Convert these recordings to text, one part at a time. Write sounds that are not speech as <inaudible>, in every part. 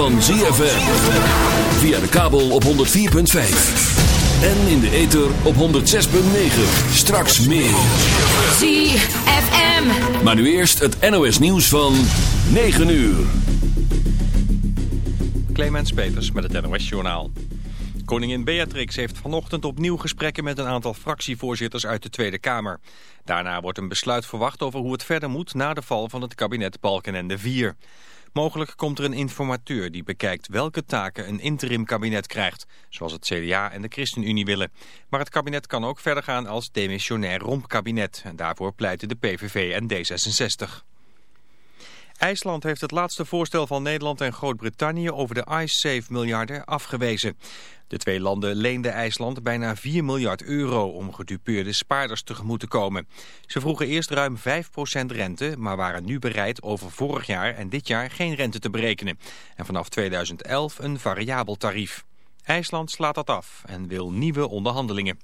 van ZFM. Via de kabel op 104.5. En in de ether op 106.9. Straks meer. ZFM. Maar nu eerst het NOS nieuws van 9 uur. Clemens Peters met het NOS Journaal. Koningin Beatrix heeft vanochtend opnieuw gesprekken met een aantal fractievoorzitters uit de Tweede Kamer. Daarna wordt een besluit verwacht over hoe het verder moet na de val van het kabinet Balkenende 4. Mogelijk komt er een informateur die bekijkt welke taken een interim kabinet krijgt, zoals het CDA en de ChristenUnie willen. Maar het kabinet kan ook verder gaan als demissionair rompkabinet. En daarvoor pleiten de PVV en D66. IJsland heeft het laatste voorstel van Nederland en Groot-Brittannië over de iSafe miljarden afgewezen. De twee landen leenden IJsland bijna 4 miljard euro om gedupeerde spaarders tegemoet te komen. Ze vroegen eerst ruim 5% rente, maar waren nu bereid over vorig jaar en dit jaar geen rente te berekenen. En vanaf 2011 een variabel tarief. IJsland slaat dat af en wil nieuwe onderhandelingen.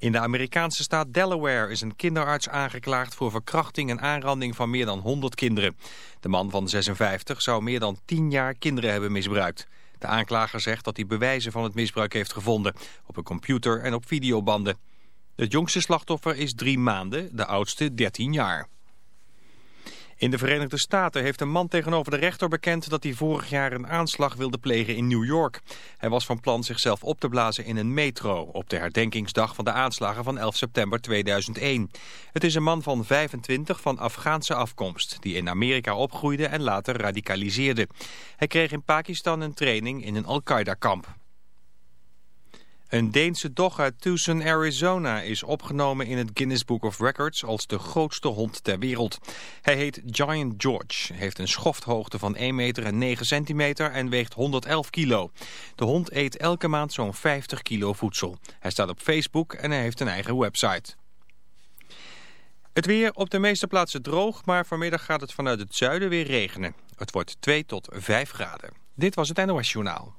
In de Amerikaanse staat Delaware is een kinderarts aangeklaagd voor verkrachting en aanranding van meer dan 100 kinderen. De man van 56 zou meer dan 10 jaar kinderen hebben misbruikt. De aanklager zegt dat hij bewijzen van het misbruik heeft gevonden, op een computer en op videobanden. Het jongste slachtoffer is drie maanden, de oudste 13 jaar. In de Verenigde Staten heeft een man tegenover de rechter bekend dat hij vorig jaar een aanslag wilde plegen in New York. Hij was van plan zichzelf op te blazen in een metro op de herdenkingsdag van de aanslagen van 11 september 2001. Het is een man van 25 van Afghaanse afkomst die in Amerika opgroeide en later radicaliseerde. Hij kreeg in Pakistan een training in een Al-Qaeda-kamp. Een Deense dog uit Tucson, Arizona is opgenomen in het Guinness Book of Records als de grootste hond ter wereld. Hij heet Giant George, heeft een schofthoogte van 1 meter en 9 centimeter en weegt 111 kilo. De hond eet elke maand zo'n 50 kilo voedsel. Hij staat op Facebook en hij heeft een eigen website. Het weer op de meeste plaatsen droog, maar vanmiddag gaat het vanuit het zuiden weer regenen. Het wordt 2 tot 5 graden. Dit was het NOS Journaal.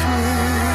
Straks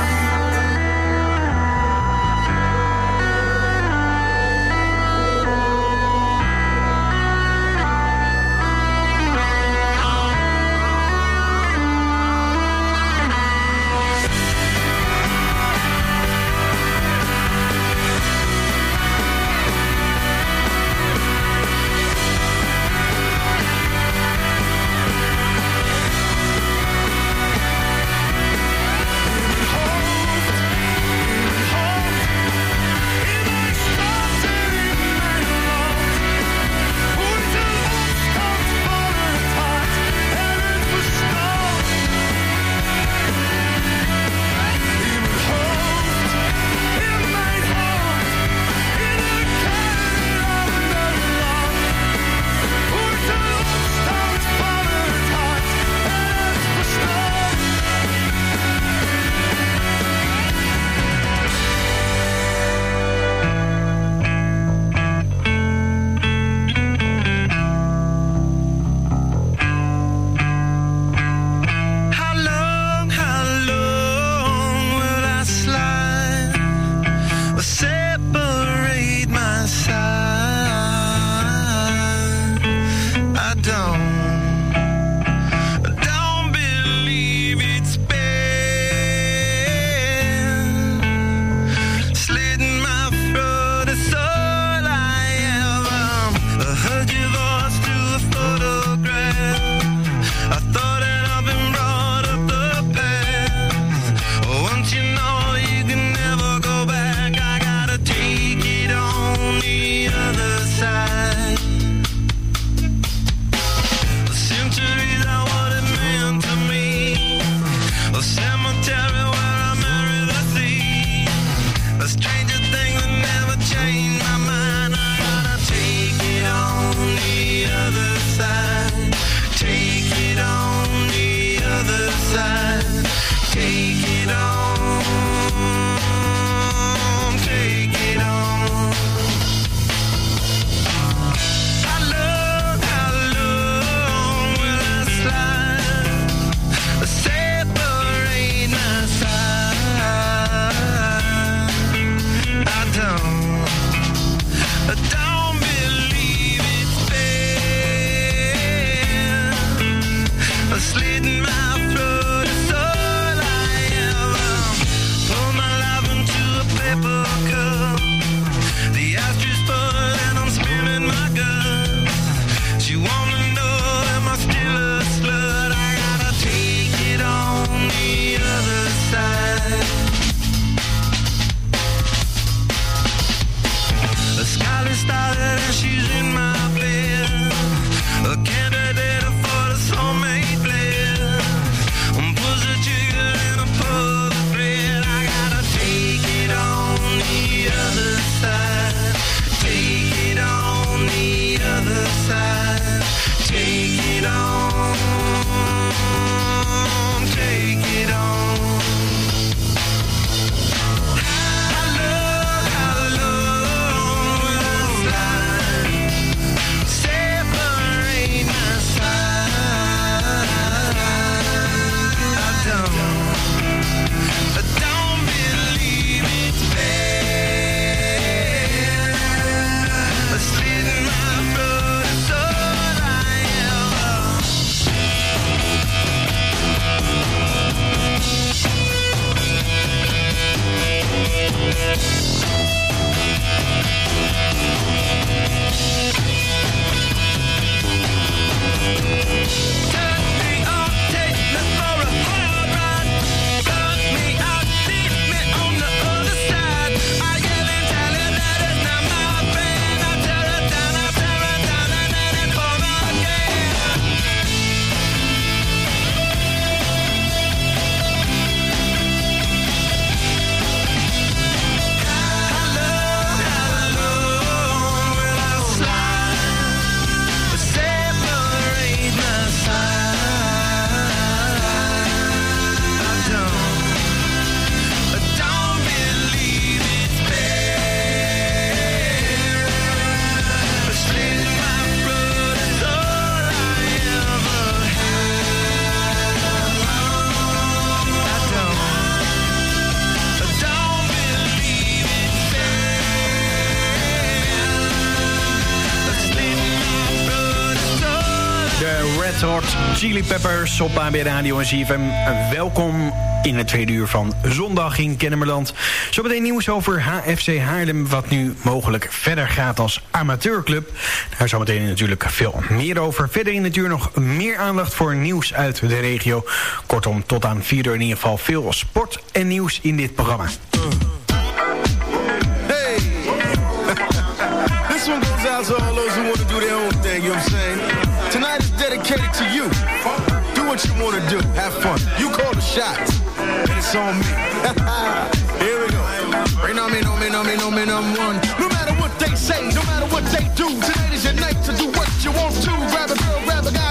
Peppers op AB Radio en CFM. Welkom in het tweede uur van Zondag in Kennemerland. Zometeen nieuws over HFC Haarlem, wat nu mogelijk verder gaat als amateurclub. Daar zometeen natuurlijk veel meer over. Verder in het uur nog meer aandacht voor nieuws uit de regio. Kortom, tot aan vier uur in ieder geval veel sport en nieuws in dit programma. Hey! <laughs> Is. what you wanna do. Have fun. You call the shots. It's on me. <laughs> Here we go. Bring on me, no me, no me, no me, I'm one. No matter what they say, no matter what they do, tonight is your night to do what you want to. Grab a girl, grab a guy.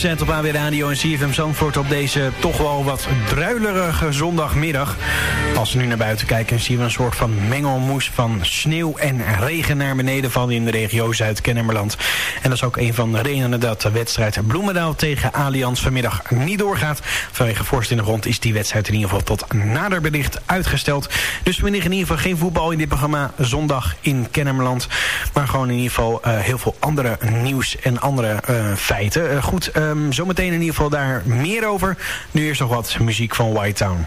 100% op AW Radio en CFM Zandvoort op deze toch wel wat druilerige zondagmiddag. Als we nu naar buiten kijken zien we een soort van mengelmoes van sneeuw en regen naar beneden vallen in de regio Zuid-Kennemerland. En dat is ook een van de redenen dat de wedstrijd Bloemendaal tegen Allianz vanmiddag niet doorgaat. Vanwege vorst in de grond is die wedstrijd in ieder geval tot nader bericht uitgesteld. Dus we vanmiddag in ieder geval geen voetbal in dit programma zondag in Kennemerland. Maar gewoon in ieder geval eh, heel veel andere nieuws en andere eh, feiten. Eh, goed, um, zometeen in ieder geval daar meer over. Nu eerst nog wat muziek van White Town.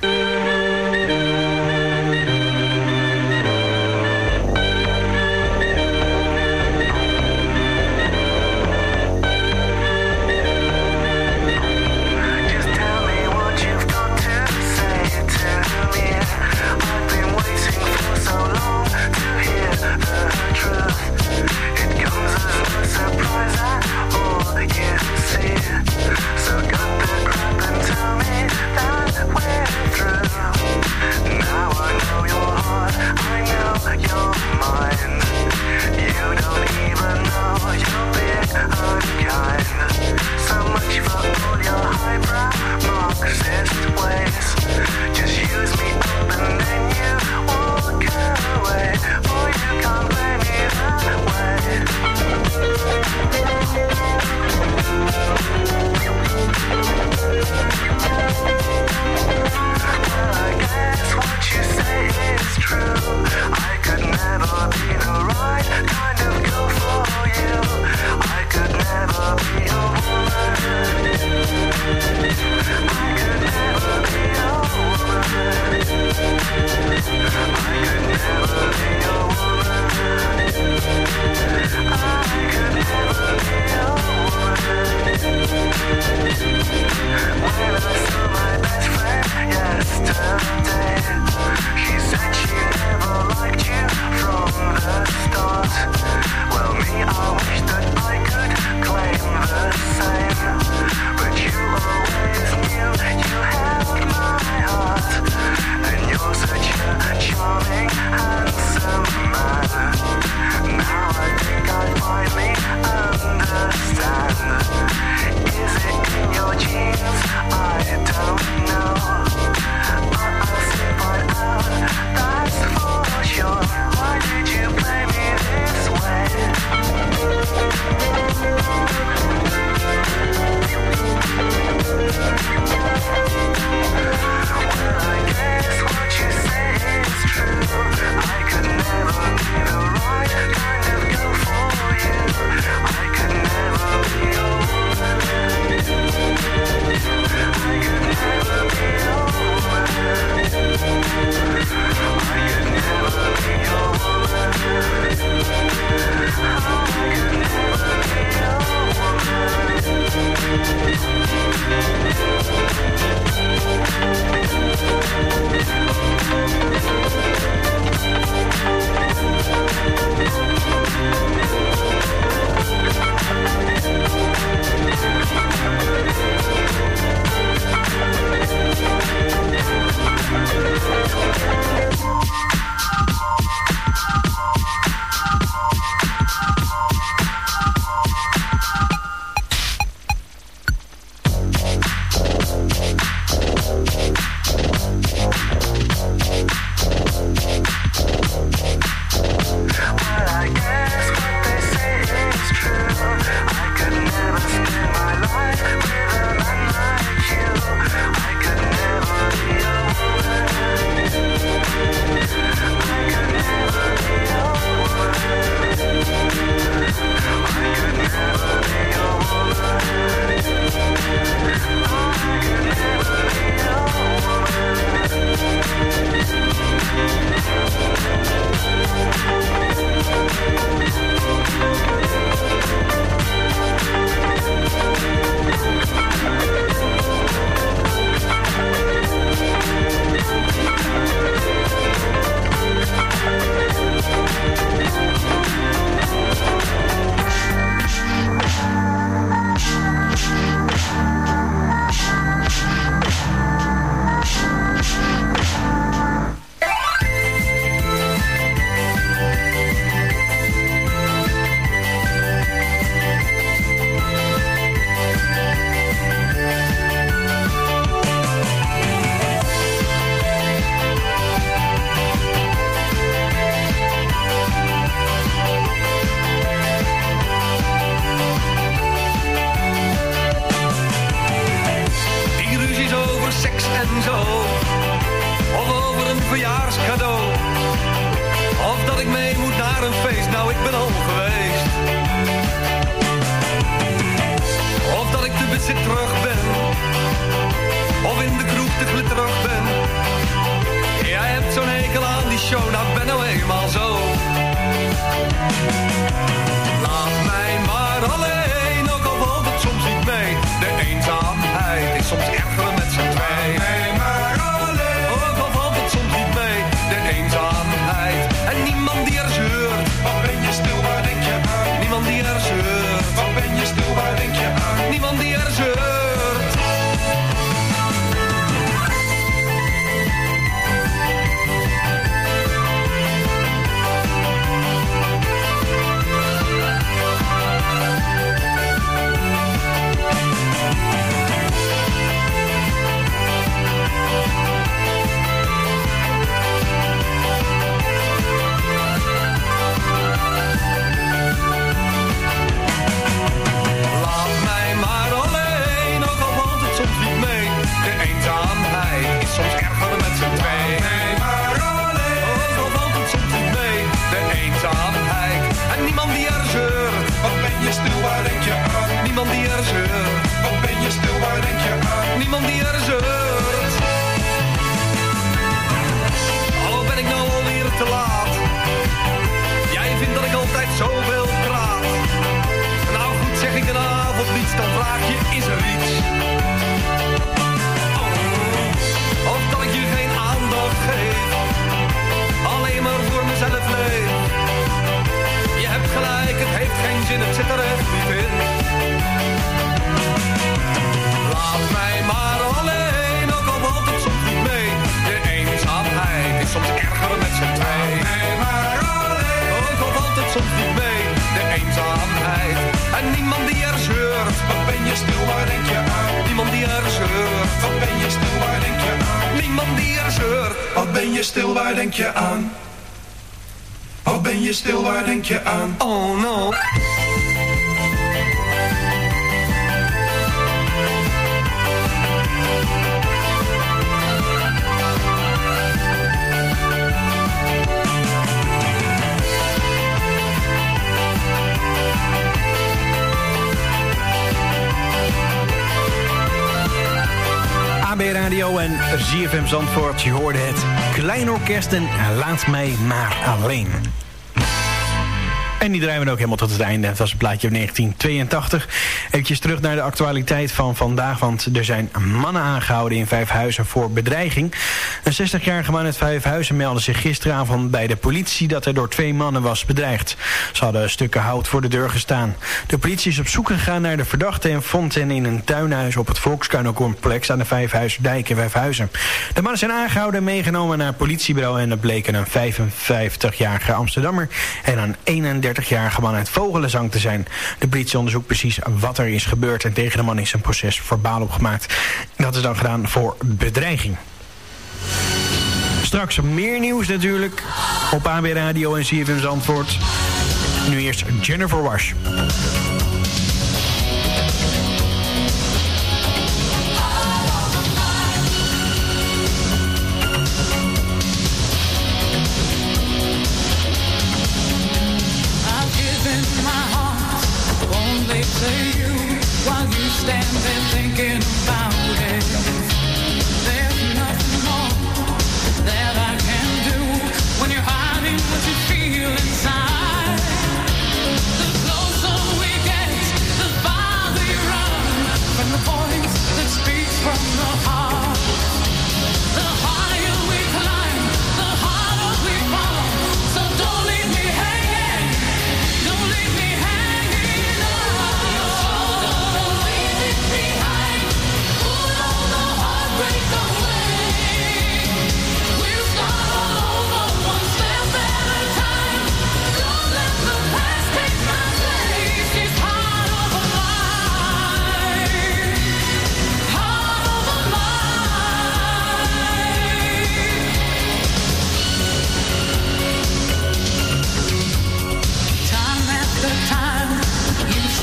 Je hoorde het. Klein orkest en Laat mij maar alleen die draaien we ook helemaal tot het einde. Het was het plaatje op 1982. Even terug naar de actualiteit van vandaag. Want er zijn mannen aangehouden in Vijfhuizen voor bedreiging. Een 60-jarige man uit Vijfhuizen meldde zich gisteravond bij de politie... dat hij door twee mannen was bedreigd. Ze hadden stukken hout voor de deur gestaan. De politie is op zoek gegaan naar de verdachte... en vond hen in een tuinhuis op het Volkskuinencomplex... aan de Vijfhuizendijk in Vijfhuizen. De mannen zijn aangehouden en meegenomen naar het politiebureau... en dat bleken een 55-jarige Amsterdammer en een 31 40-jarige man uit Vogelenzang te zijn. De politie onderzoekt precies wat er is gebeurd en tegen de man is een proces verbaal opgemaakt. Dat is dan gedaan voor bedreiging. Straks meer nieuws natuurlijk op AB Radio en CFMs antwoord. Nu eerst Jennifer Wash.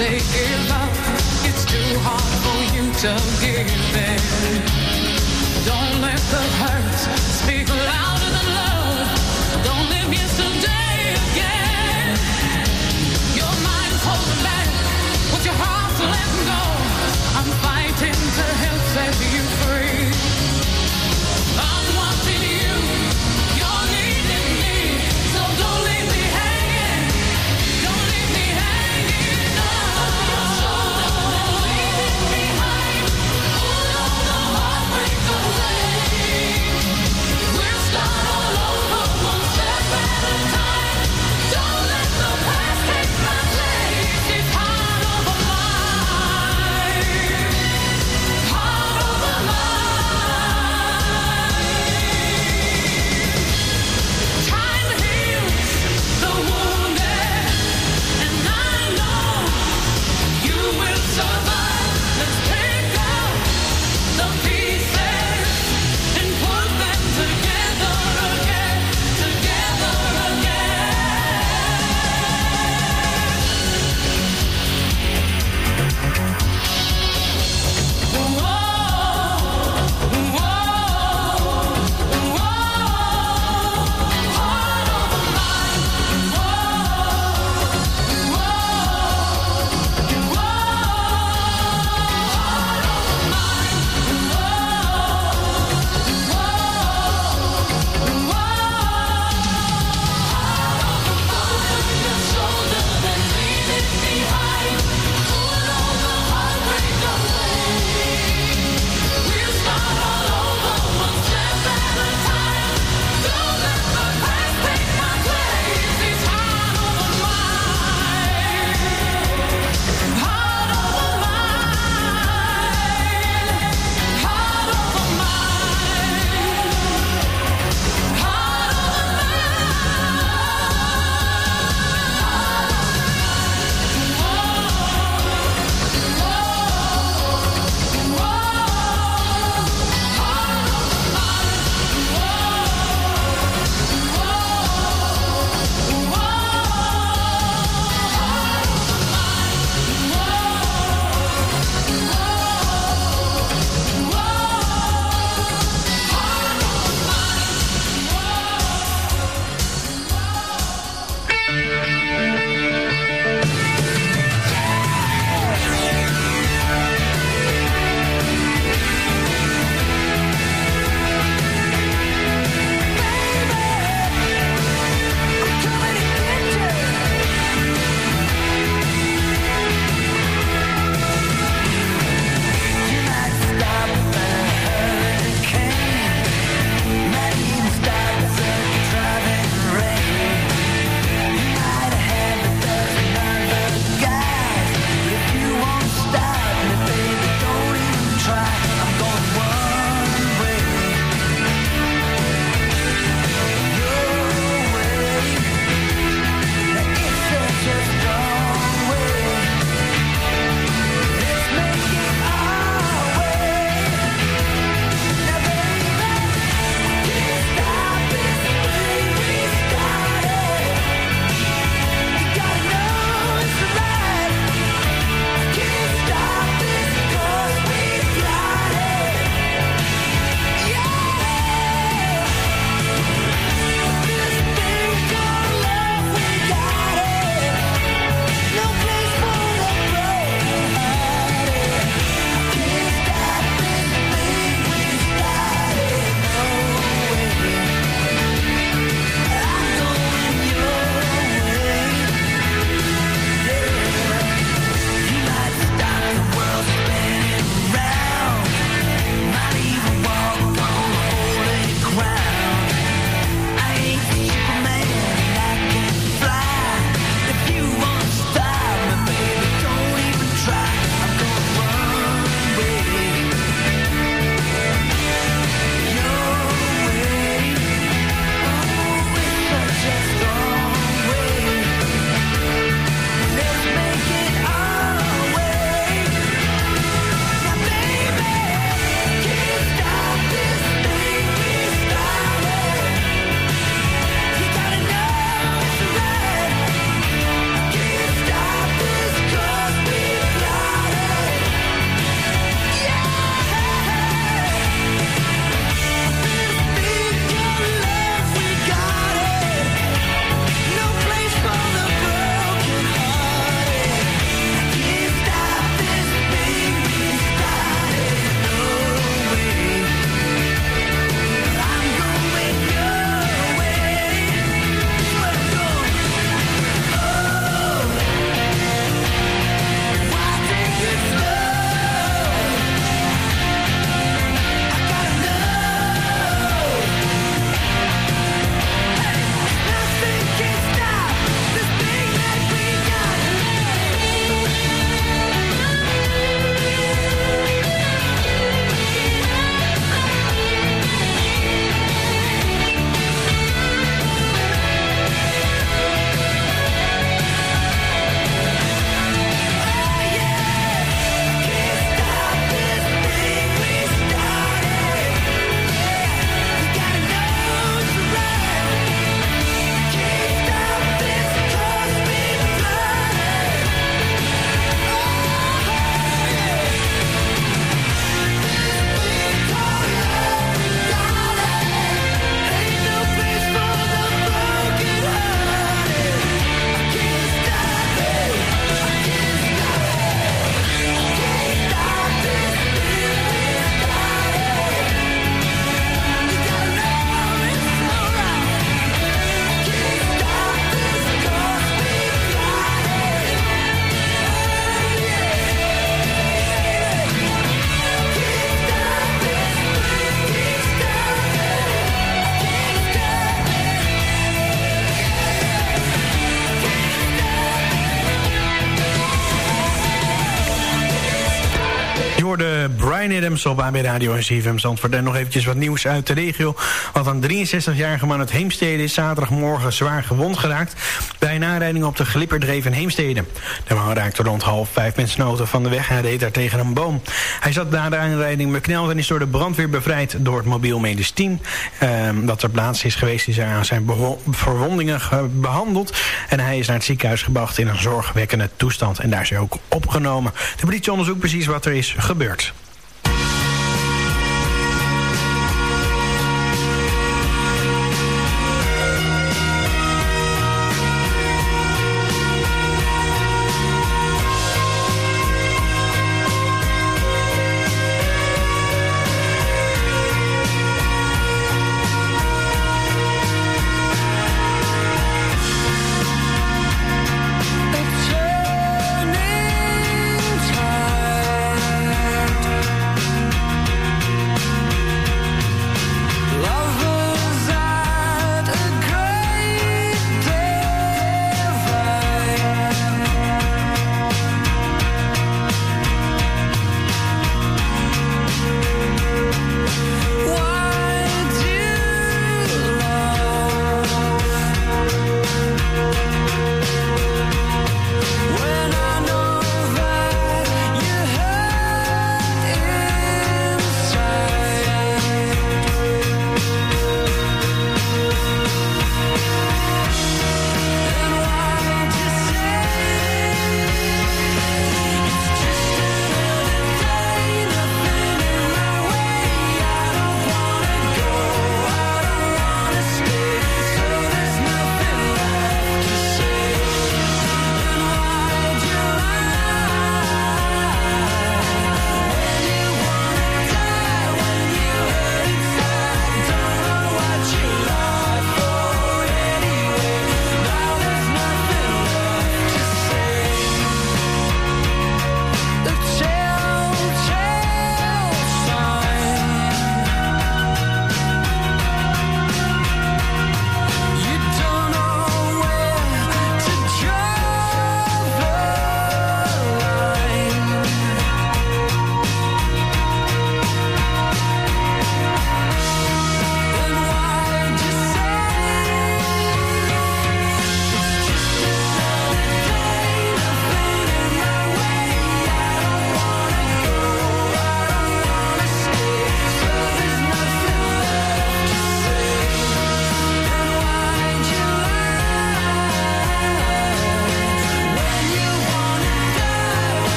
say love, it's too hard for you to give in. Don't let the hurt speak louder than love. Don't live yesterday. Op AB Radio en CFM Zandvoort. En nog eventjes wat nieuws uit de regio. Want een 63-jarige man uit Heemstede is zaterdagmorgen zwaar gewond geraakt... bij een aanrijding op de Glipperdreef in Heemstede. De man raakte rond half vijf zijn auto van de weg en reed daar tegen een boom. Hij zat na de aanrijding bekneld en is door de brandweer bevrijd door het mobiel medisch team. Ehm, dat ter plaatse is geweest, is aan zijn verwondingen ge- behandeld. En hij is naar het ziekenhuis gebracht in een zorgwekkende toestand. En daar is hij ook opgenomen. De politie onderzoekt precies wat er is gebeurd.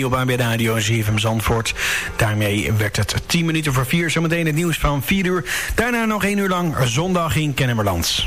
Jimmy op AB Radio en ZFM Zandvoort. Daarmee werd het 10 minuten voor 4. Zometeen het nieuws van 4 uur. Daarna nog 1 uur lang zondag in Kennemerland.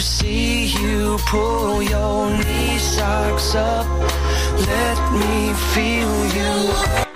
See you pull your knee socks up. Let me feel you.